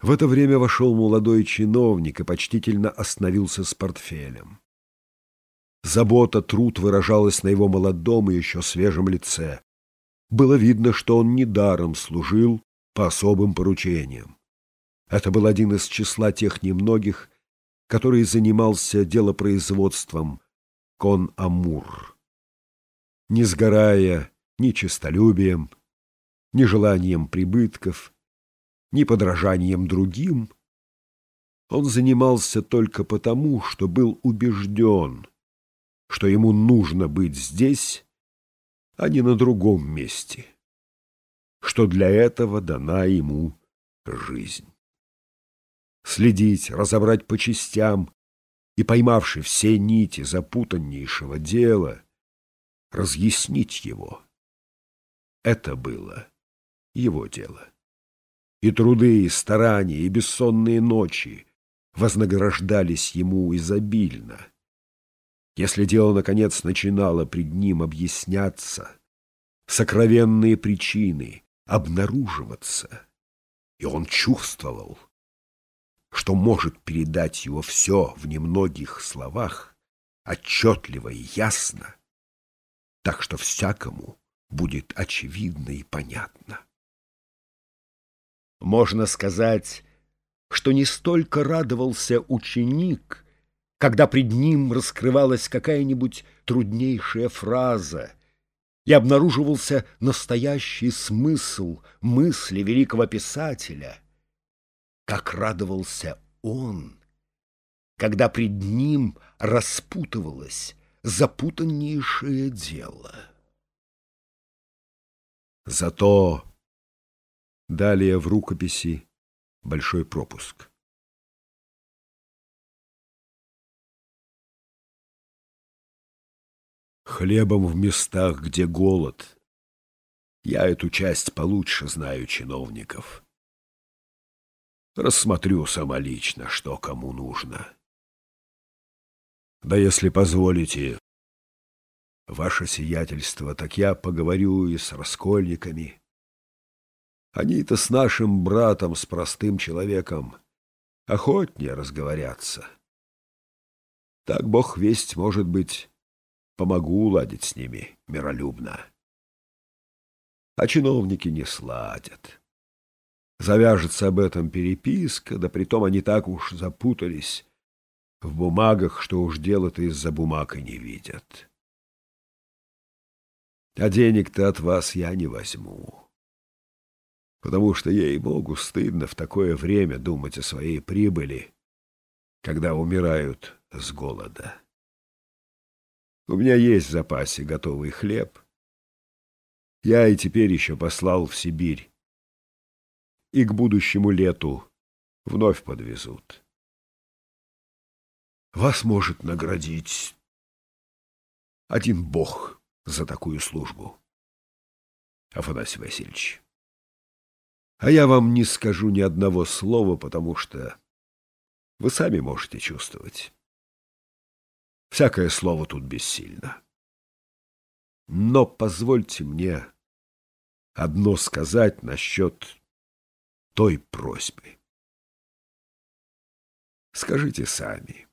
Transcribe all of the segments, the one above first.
В это время вошел молодой чиновник и почтительно остановился с портфелем. Забота, труд выражалась на его молодом и еще свежем лице. Было видно, что он недаром служил по особым поручениям. Это был один из числа тех немногих, который занимался делопроизводством Кон-Амур. Не сгорая ни честолюбием, ни желанием прибытков, ни подражанием другим, он занимался только потому, что был убежден, что ему нужно быть здесь, а не на другом месте, что для этого дана ему жизнь. Следить, разобрать по частям и, поймавши все нити запутаннейшего дела, разъяснить его. Это было его дело. И труды, и старания, и бессонные ночи вознаграждались ему изобильно. Если дело, наконец, начинало пред ним объясняться, сокровенные причины обнаруживаться, и он чувствовал, что может передать его все в немногих словах, отчетливо и ясно, так что всякому будет очевидно и понятно. Можно сказать, что не столько радовался ученик, когда пред ним раскрывалась какая-нибудь труднейшая фраза и обнаруживался настоящий смысл мысли великого писателя, как радовался он, когда пред ним распутывалось запутаннейшее дело. Зато далее в рукописи большой пропуск. Хлебом в местах, где голод. Я эту часть получше знаю чиновников. Рассмотрю самолично, что кому нужно. Да если позволите, ваше сиятельство, так я поговорю и с раскольниками. Они-то с нашим братом, с простым человеком, охотнее разговорятся. Так Бог весть, может быть, помогу уладить с ними миролюбно. А чиновники не сладят. Завяжется об этом переписка, да притом они так уж запутались в бумагах, что уж дело-то из-за бумаг и не видят. А денег-то от вас я не возьму потому что, ей-богу, стыдно в такое время думать о своей прибыли, когда умирают с голода. У меня есть в запасе готовый хлеб. Я и теперь еще послал в Сибирь. И к будущему лету вновь подвезут. Вас может наградить один бог за такую службу, Афанасий Васильевич. А я вам не скажу ни одного слова, потому что вы сами можете чувствовать. Всякое слово тут бессильно. Но позвольте мне одно сказать насчет той просьбы. Скажите сами,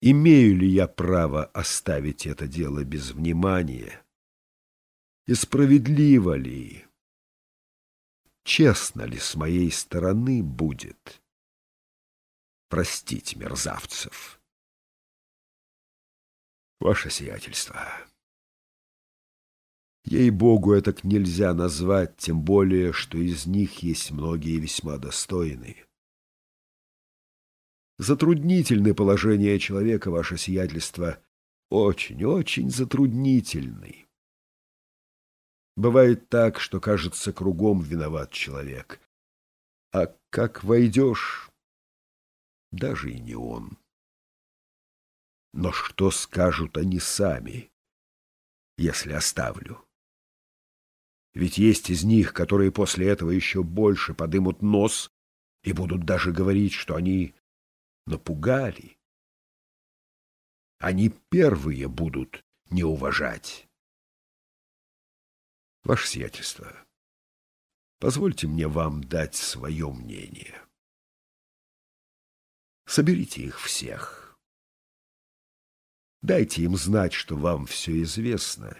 имею ли я право оставить это дело без внимания? И справедливо ли честно ли с моей стороны будет простить мерзавцев. Ваше сиятельство, ей-богу, это нельзя назвать, тем более, что из них есть многие весьма достойные. Затруднительное положение человека, ваше сиятельство, очень-очень затруднительный. Бывает так, что, кажется, кругом виноват человек. А как войдешь, даже и не он. Но что скажут они сами, если оставлю? Ведь есть из них, которые после этого еще больше подымут нос и будут даже говорить, что они напугали. Они первые будут не уважать. Ваше сиятельство, Позвольте мне вам дать свое мнение. Соберите их всех. Дайте им знать, что вам все известно,